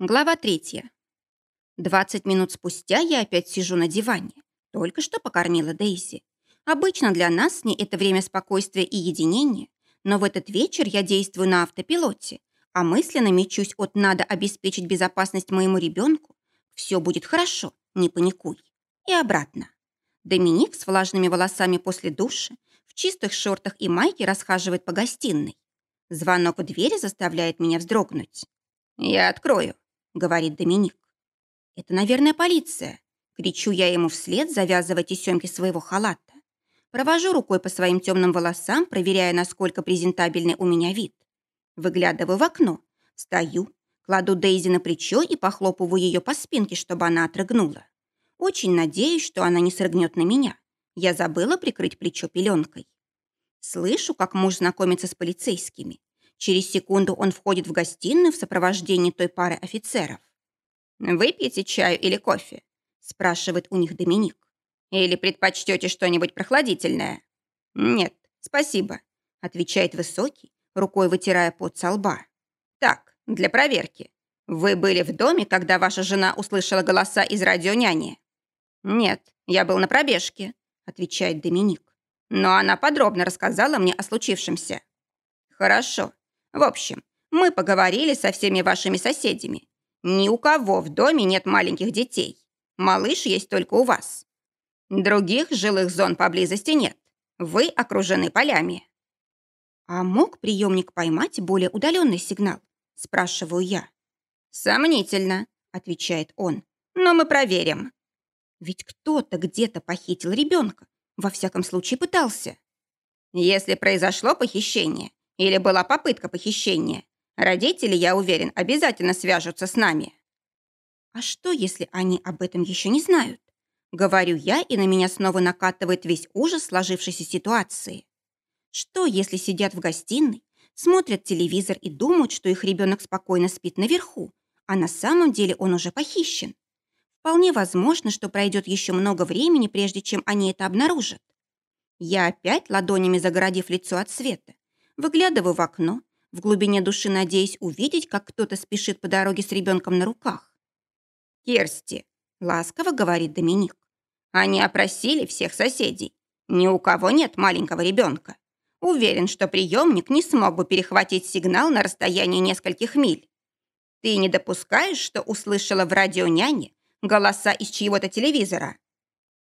Глава третья. Двадцать минут спустя я опять сижу на диване. Только что покормила Дейзи. Обычно для нас с ней это время спокойствия и единения, но в этот вечер я действую на автопилоте, а мысленно мечусь от «надо обеспечить безопасность моему ребенку», «все будет хорошо, не паникуй» и обратно. Доминик с влажными волосами после душа, в чистых шортах и майке расхаживает по гостиной. Звонок в двери заставляет меня вздрогнуть. «Я открою», — говорит Доминик. «Это, наверное, полиция». Кричу я ему вслед, завязывая тесемки своего халата. Провожу рукой по своим темным волосам, проверяя, насколько презентабельный у меня вид. Выглядываю в окно, стою, кладу Дейзи на плечо и похлопываю ее по спинке, чтобы она отрыгнула. Очень надеюсь, что она не срыгнет на меня. Я забыла прикрыть плечо пеленкой. Слышу, как муж знакомится с полицейскими. Через секунду он входит в гостиную в сопровождении той пары офицеров. «Выпьете чаю или кофе?» – спрашивает у них Доминик. «Или предпочтете что-нибудь прохладительное?» «Нет, спасибо», – отвечает Высокий, рукой вытирая пот со лба. «Так, для проверки. Вы были в доме, когда ваша жена услышала голоса из радионяни?» «Нет, я был на пробежке», – отвечает Доминик. «Но она подробно рассказала мне о случившемся». «Хорошо. В общем, мы поговорили со всеми вашими соседями. Ни у кого в доме нет маленьких детей. Малыш есть только у вас. Других жилых зон поблизости нет. Вы окружены полями. А мог приемник поймать более удаленный сигнал? Спрашиваю я. Сомнительно, отвечает он. Но мы проверим. Ведь кто-то где-то похитил ребенка. Во всяком случае пытался. Если произошло похищение, или была попытка похищения. Родители, я уверен, обязательно свяжутся с нами. А что, если они об этом еще не знают? Говорю я, и на меня снова накатывает весь ужас сложившейся ситуации. Что, если сидят в гостиной, смотрят телевизор и думают, что их ребенок спокойно спит наверху, а на самом деле он уже похищен? Вполне возможно, что пройдет еще много времени, прежде чем они это обнаружат. Я опять, ладонями загородив лицо от света, Выглядываю в окно, в глубине души надеясь увидеть, как кто-то спешит по дороге с ребенком на руках. «Керсти», — ласково говорит Доминик, «они опросили всех соседей. Ни у кого нет маленького ребенка. Уверен, что приемник не смог бы перехватить сигнал на расстоянии нескольких миль. Ты не допускаешь, что услышала в радио няне голоса из чьего-то телевизора?»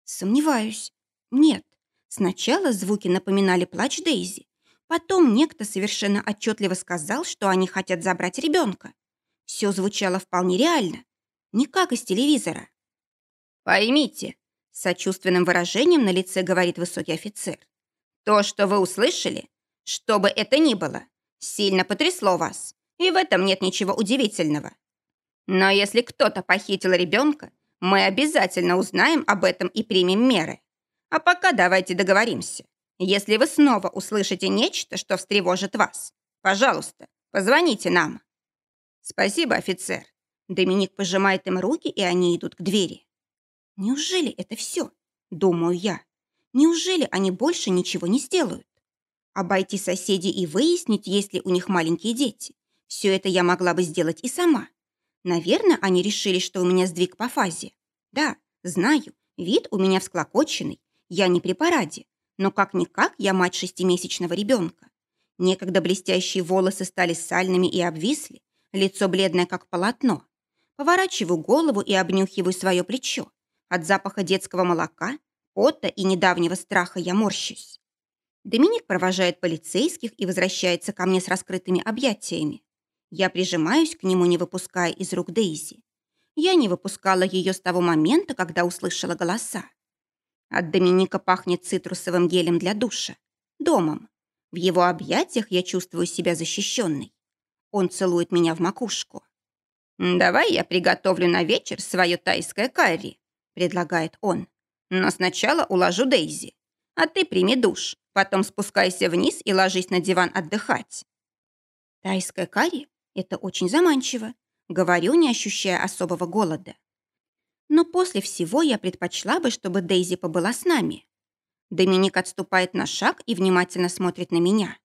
«Сомневаюсь. Нет. Сначала звуки напоминали плач Дейзи, Потом некто совершенно отчетливо сказал, что они хотят забрать ребенка. Все звучало вполне реально, не как из телевизора. «Поймите», — сочувственным выражением на лице говорит высокий офицер, «то, что вы услышали, что бы это ни было, сильно потрясло вас, и в этом нет ничего удивительного. Но если кто-то похитил ребенка, мы обязательно узнаем об этом и примем меры. А пока давайте договоримся. Если вы снова услышите нечто, что встревожит вас, пожалуйста, позвоните нам». «Спасибо, офицер». Доминик пожимает им руки, и они идут к двери. «Неужели это все?» – думаю я. «Неужели они больше ничего не сделают? Обойти соседей и выяснить, есть ли у них маленькие дети. Все это я могла бы сделать и сама. Наверное, они решили, что у меня сдвиг по фазе. Да, знаю, вид у меня всклокоченный, я не при параде, но как-никак я мать шестимесячного ребенка. Некогда блестящие волосы стали сальными и обвисли, лицо бледное, как полотно. Поворачиваю голову и обнюхиваю свое плечо. От запаха детского молока, пота и недавнего страха я морщусь. Доминик провожает полицейских и возвращается ко мне с раскрытыми объятиями. Я прижимаюсь к нему, не выпуская из рук Дейзи. Я не выпускала ее с того момента, когда услышала голоса. От Доминика пахнет цитрусовым гелем для душа. Домом. В его объятиях я чувствую себя защищенной. Он целует меня в макушку. «Давай я приготовлю на вечер свое тайское карри», предлагает он. «Но сначала уложу Дейзи. А ты прими душ, потом спускайся вниз и ложись на диван отдыхать». Тайское карри – это очень заманчиво. Говорю, не ощущая особого голода. Но после всего я предпочла бы, чтобы Дейзи побыла с нами. Доминик отступает на шаг и внимательно смотрит на меня.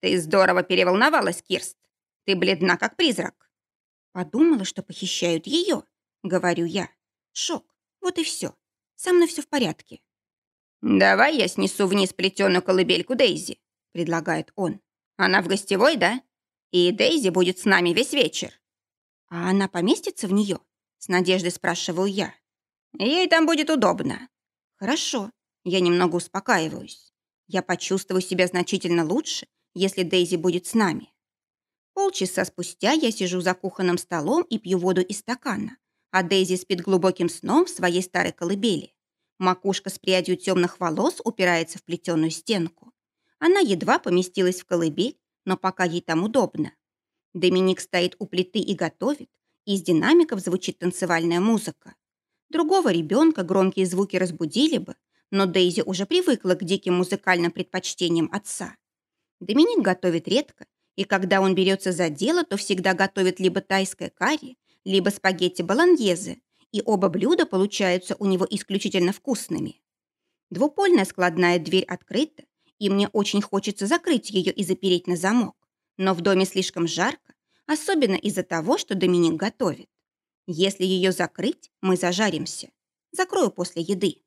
«Ты здорово переволновалась, Кирст. Ты бледна, как призрак». Подумала, что похищают ее, говорю я. Шок. Вот и все. Со мной все в порядке. «Давай я снесу вниз плетеную колыбельку Дейзи», — предлагает он. «Она в гостевой, да? И Дейзи будет с нами весь вечер». «А она поместится в нее?» — с надеждой спрашиваю я. «Ей там будет удобно». «Хорошо». Я немного успокаиваюсь. Я почувствую себя значительно лучше, если Дейзи будет с нами. Полчаса спустя я сижу за кухонным столом и пью воду из стакана, а Дейзи спит глубоким сном в своей старой колыбели. Макушка с прядью темных волос упирается в плетеную стенку. Она едва поместилась в колыбель, но пока ей там удобно. Доминик стоит у плиты и готовит, из динамиков звучит танцевальная музыка. Другого ребенка громкие звуки разбудили бы, но Дейзи уже привыкла к диким музыкальным предпочтениям отца. Доминик готовит редко, и когда он берется за дело, то всегда готовит либо тайское карри, либо спагетти болоньезе, и оба блюда получаются у него исключительно вкусными. Двупольная складная дверь открыта, и мне очень хочется закрыть ее и запереть на замок. Но в доме слишком жарко, особенно из-за того, что Доминик готовит. Если ее закрыть, мы зажаримся. Закрою после еды.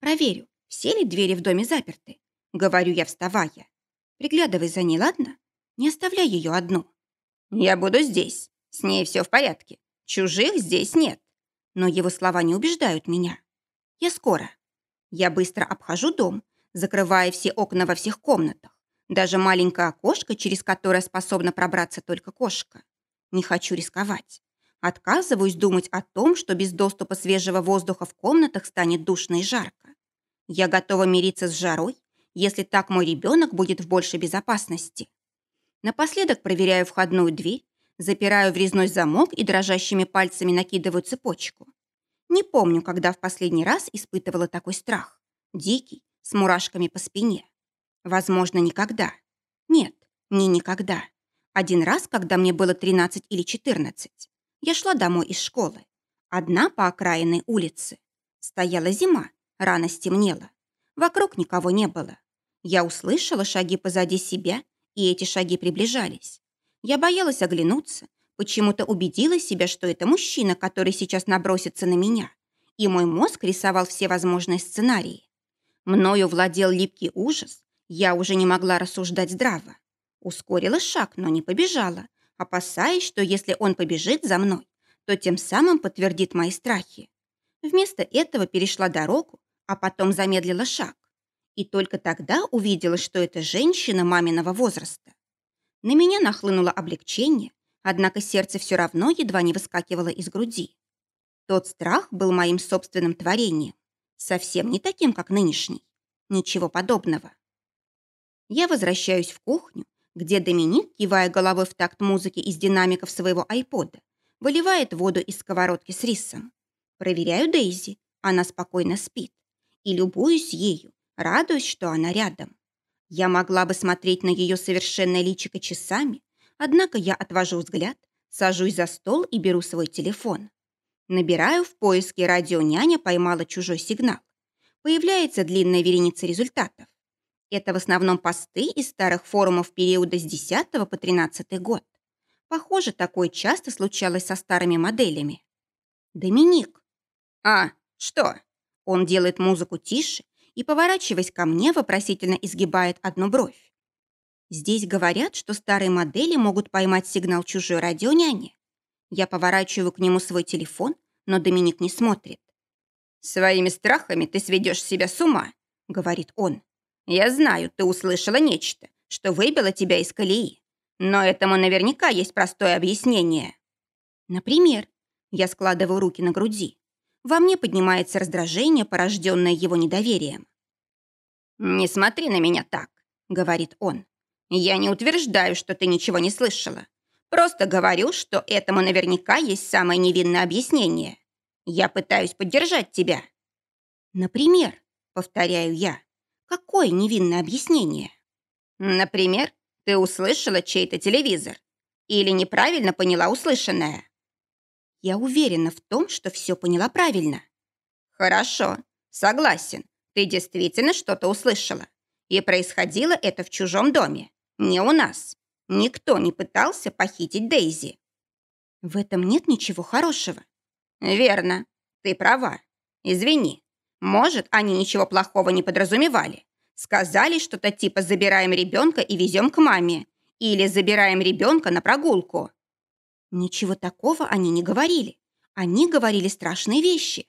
Проверю, все ли двери в доме заперты. Говорю я, вставая. Приглядывай за ней, ладно? Не оставляй ее одну. Я буду здесь. С ней все в порядке. Чужих здесь нет но его слова не убеждают меня. Я скоро. Я быстро обхожу дом, закрывая все окна во всех комнатах, даже маленькое окошко, через которое способна пробраться только кошка. Не хочу рисковать. Отказываюсь думать о том, что без доступа свежего воздуха в комнатах станет душно и жарко. Я готова мириться с жарой, если так мой ребенок будет в большей безопасности. Напоследок проверяю входную дверь Запираю врезной замок и дрожащими пальцами накидываю цепочку. Не помню, когда в последний раз испытывала такой страх. Дикий, с мурашками по спине. Возможно, никогда. Нет, не никогда. Один раз, когда мне было 13 или 14. Я шла домой из школы. Одна по окраинной улице. Стояла зима, рано стемнело. Вокруг никого не было. Я услышала шаги позади себя, и эти шаги приближались. Я боялась оглянуться, почему-то убедила себя, что это мужчина, который сейчас набросится на меня. И мой мозг рисовал все возможные сценарии. Мною владел липкий ужас, я уже не могла рассуждать здраво. Ускорила шаг, но не побежала, опасаясь, что если он побежит за мной, то тем самым подтвердит мои страхи. Вместо этого перешла дорогу, а потом замедлила шаг. И только тогда увидела, что это женщина маминого возраста. На меня нахлынуло облегчение, однако сердце все равно едва не выскакивало из груди. Тот страх был моим собственным творением, совсем не таким, как нынешний. Ничего подобного. Я возвращаюсь в кухню, где Доминик, кивая головой в такт музыки из динамиков своего айпода, выливает воду из сковородки с рисом. Проверяю Дейзи, она спокойно спит. И любуюсь ею, радуюсь, что она рядом. Я могла бы смотреть на ее совершенное личико часами, однако я отвожу взгляд, сажусь за стол и беру свой телефон. Набираю в поиске радио «Няня» поймала чужой сигнал. Появляется длинная вереница результатов. Это в основном посты из старых форумов периода с 10 по 13 год. Похоже, такое часто случалось со старыми моделями. Доминик. А, что? Он делает музыку тише и, поворачиваясь ко мне, вопросительно изгибает одну бровь. Здесь говорят, что старые модели могут поймать сигнал чужой радионяни. Я поворачиваю к нему свой телефон, но Доминик не смотрит. «Своими страхами ты сведешь себя с ума», — говорит он. «Я знаю, ты услышала нечто, что выбило тебя из колеи. Но этому наверняка есть простое объяснение». Например, я складываю руки на груди. Во мне поднимается раздражение, порожденное его недоверием. «Не смотри на меня так», — говорит он. «Я не утверждаю, что ты ничего не слышала. Просто говорю, что этому наверняка есть самое невинное объяснение. Я пытаюсь поддержать тебя». «Например», — повторяю я, — «какое невинное объяснение?» «Например, ты услышала чей-то телевизор или неправильно поняла услышанное». Я уверена в том, что все поняла правильно. Хорошо, согласен. Ты действительно что-то услышала. И происходило это в чужом доме, не у нас. Никто не пытался похитить Дейзи. В этом нет ничего хорошего. Верно, ты права. Извини. Может, они ничего плохого не подразумевали. Сказали что-то типа «забираем ребенка и везем к маме» или «забираем ребенка на прогулку». Ничего такого они не говорили. Они говорили страшные вещи.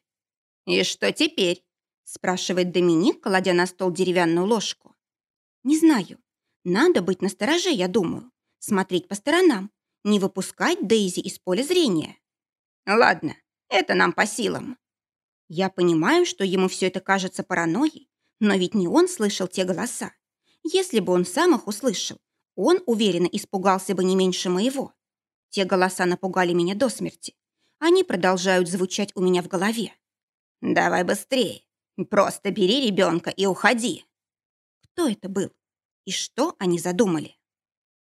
«И что теперь?» спрашивает Доминик, кладя на стол деревянную ложку. «Не знаю. Надо быть настороже, я думаю. Смотреть по сторонам. Не выпускать Дейзи из поля зрения». «Ладно, это нам по силам». Я понимаю, что ему все это кажется паранойей, но ведь не он слышал те голоса. Если бы он сам их услышал, он уверенно испугался бы не меньше моего. Те голоса напугали меня до смерти. Они продолжают звучать у меня в голове. «Давай быстрее. Просто бери ребенка и уходи». Кто это был? И что они задумали?